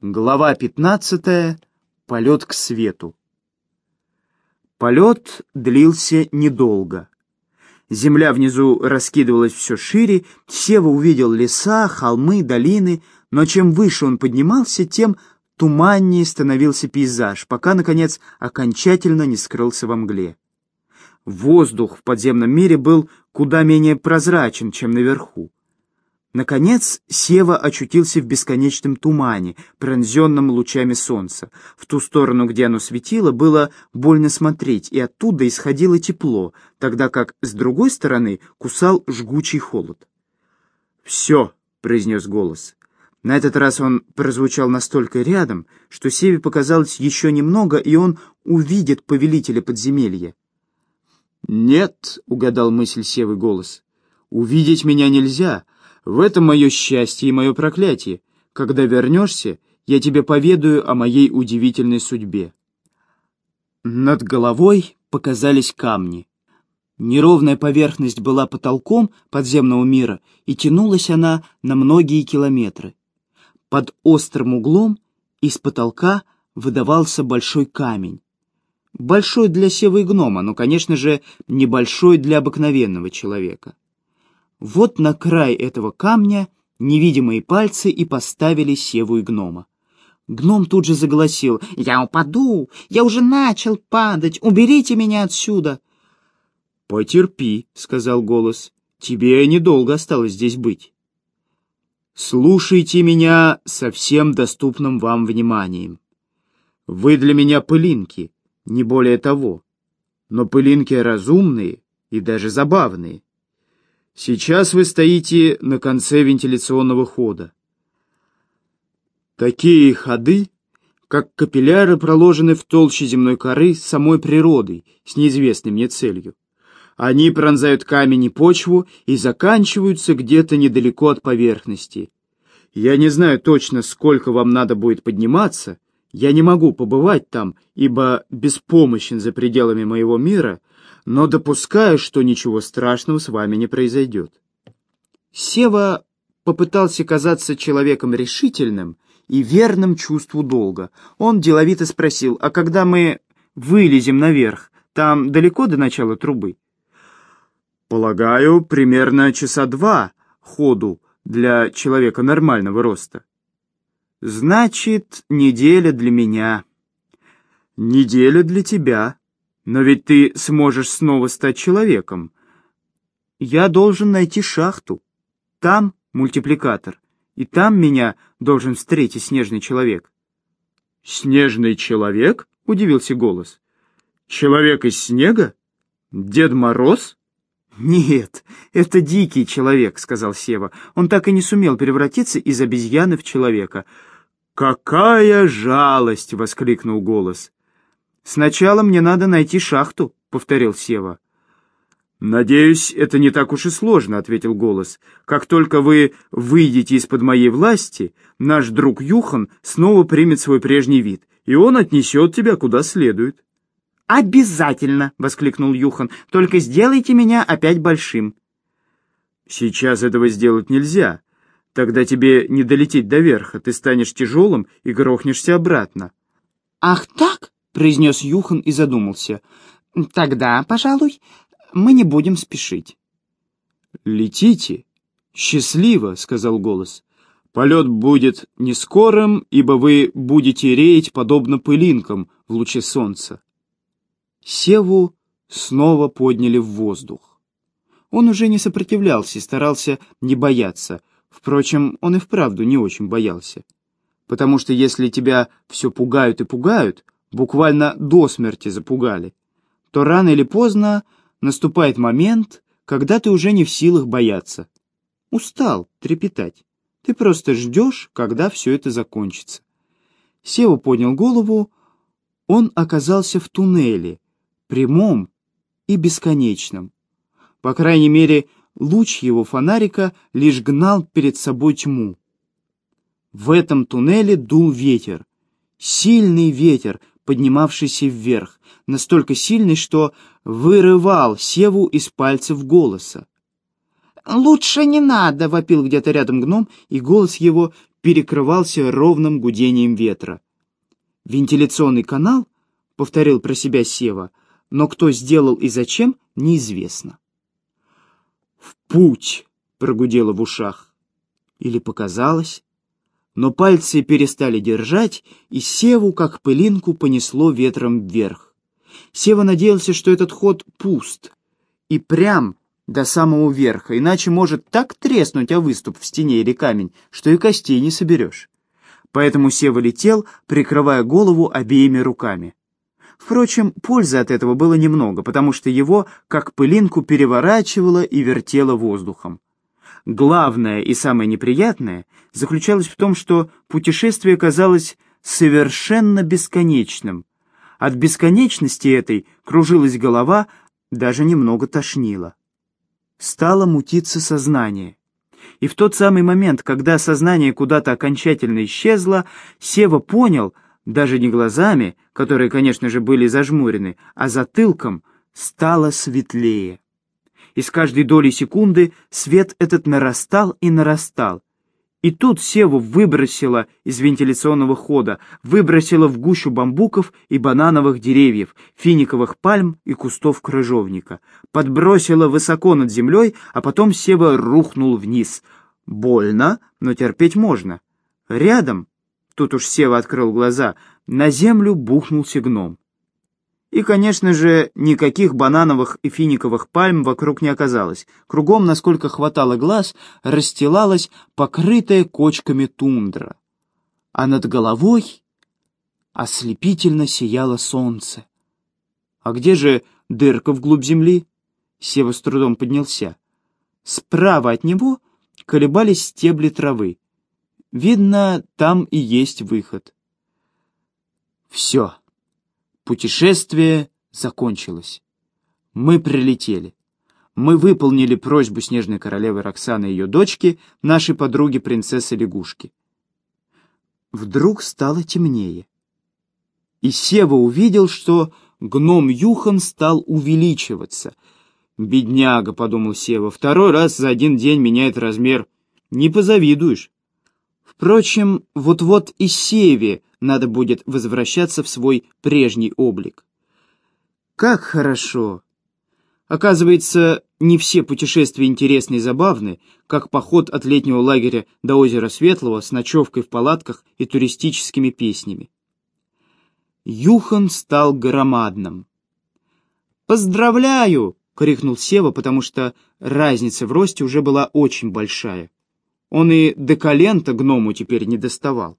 Глава 15. Полет к свету. Полет длился недолго. Земля внизу раскидывалась все шире, Сева увидел леса, холмы, долины, но чем выше он поднимался, тем туманнее становился пейзаж, пока, наконец, окончательно не скрылся во мгле. Воздух в подземном мире был куда менее прозрачен, чем наверху. Наконец Сева очутился в бесконечном тумане, пронзенном лучами солнца. В ту сторону, где оно светило, было больно смотреть, и оттуда исходило тепло, тогда как с другой стороны кусал жгучий холод. «Все», — произнес голос. На этот раз он прозвучал настолько рядом, что Севе показалось еще немного, и он увидит повелителя подземелья. «Нет», — угадал мысль Севы голос, — «увидеть меня нельзя». В этом мое счастье и мое проклятие. Когда вернешься, я тебе поведаю о моей удивительной судьбе. Над головой показались камни. Неровная поверхность была потолком подземного мира, и тянулась она на многие километры. Под острым углом из потолка выдавался большой камень. Большой для севы гнома, но, конечно же, небольшой для обыкновенного человека. Вот на край этого камня невидимые пальцы и поставили севу и гнома. Гном тут же заголосил. «Я упаду! Я уже начал падать! Уберите меня отсюда!» «Потерпи», — сказал голос. «Тебе недолго осталось здесь быть». «Слушайте меня со всем доступным вам вниманием. Вы для меня пылинки, не более того. Но пылинки разумные и даже забавные. Сейчас вы стоите на конце вентиляционного хода. Такие ходы, как капилляры, проложены в толще земной коры самой природой, с неизвестной мне целью. Они пронзают камень и почву и заканчиваются где-то недалеко от поверхности. Я не знаю точно, сколько вам надо будет подниматься, я не могу побывать там, ибо беспомощен за пределами моего мира — но допускаю, что ничего страшного с вами не произойдет. Сева попытался казаться человеком решительным и верным чувству долга. Он деловито спросил, а когда мы вылезем наверх, там далеко до начала трубы? Полагаю, примерно часа два ходу для человека нормального роста. Значит, неделя для меня. Неделя для тебя, но ведь ты сможешь снова стать человеком. Я должен найти шахту. Там мультипликатор, и там меня должен встретить снежный человек. «Снежный человек?» — удивился голос. «Человек из снега? Дед Мороз?» «Нет, это дикий человек», — сказал Сева. Он так и не сумел превратиться из обезьяны в человека. «Какая жалость!» — воскликнул голос. «Сначала мне надо найти шахту», — повторил Сева. «Надеюсь, это не так уж и сложно», — ответил голос. «Как только вы выйдете из-под моей власти, наш друг Юхан снова примет свой прежний вид, и он отнесет тебя куда следует». «Обязательно!» — воскликнул Юхан. «Только сделайте меня опять большим». «Сейчас этого сделать нельзя. Тогда тебе не долететь до верха, ты станешь тяжелым и грохнешься обратно». «Ах так?» Произнес Юхан и задумался. «Тогда, пожалуй, мы не будем спешить». «Летите. Счастливо», — сказал голос. «Полет будет не скорым, ибо вы будете реять подобно пылинкам в луче солнца». Севу снова подняли в воздух. Он уже не сопротивлялся и старался не бояться. Впрочем, он и вправду не очень боялся. Потому что если тебя все пугают и пугают, буквально до смерти запугали, то рано или поздно наступает момент, когда ты уже не в силах бояться. Устал трепетать. Ты просто ждешь, когда все это закончится. Сева поднял голову. Он оказался в туннеле, прямом и бесконечном. По крайней мере, луч его фонарика лишь гнал перед собой тьму. В этом туннеле дул ветер. Сильный ветер, поднимавшийся вверх, настолько сильный, что вырывал Севу из пальцев голоса. «Лучше не надо!» — вопил где-то рядом гном, и голос его перекрывался ровным гудением ветра. «Вентиляционный канал?» — повторил про себя Сева, но кто сделал и зачем, неизвестно. «В путь!» — прогудело в ушах. Или показалось? Но пальцы перестали держать, и Севу, как пылинку, понесло ветром вверх. Сева надеялся, что этот ход пуст, и прям до самого верха, иначе может так треснуть о выступ в стене или камень, что и костей не соберешь. Поэтому Сева летел, прикрывая голову обеими руками. Впрочем, пользы от этого было немного, потому что его, как пылинку, переворачивало и вертело воздухом. Главное и самое неприятное заключалось в том, что путешествие казалось совершенно бесконечным. От бесконечности этой кружилась голова, даже немного тошнило стало мутиться сознание. И в тот самый момент, когда сознание куда-то окончательно исчезло, Сева понял, даже не глазами, которые, конечно же, были зажмурены, а затылком, стало светлее. И с каждой долей секунды свет этот нарастал и нарастал, и тут Севу выбросило из вентиляционного хода, выбросило в гущу бамбуков и банановых деревьев, финиковых пальм и кустов крыжовника. Подбросило высоко над землей, а потом Сева рухнул вниз. Больно, но терпеть можно. Рядом, тут уж Сева открыл глаза, на землю бухнулся гном. И, конечно же, никаких банановых и финиковых пальм вокруг не оказалось. Кругом, насколько хватало глаз, расстилалась покрытая кочками тундра. А над головой ослепительно сияло солнце. А где же дырка вглубь земли? Сева с трудом поднялся. Справа от него колебались стебли травы. Видно, там и есть выход. Все. Путешествие закончилось. Мы прилетели. Мы выполнили просьбу снежной королевы Роксаны и ее дочки, нашей подруги принцессы лягушки. Вдруг стало темнее. И Сева увидел, что гном Юхан стал увеличиваться. «Бедняга», — подумал Сева, — «второй раз за один день меняет размер. Не позавидуешь». Впрочем, вот-вот и Севе надо будет возвращаться в свой прежний облик. Как хорошо! Оказывается, не все путешествия интересны и забавны, как поход от летнего лагеря до озера Светлого с ночевкой в палатках и туристическими песнями. Юхан стал громадным. «Поздравляю!» — крикнул Сева, потому что разница в росте уже была очень большая. Он и до колен гному теперь не доставал.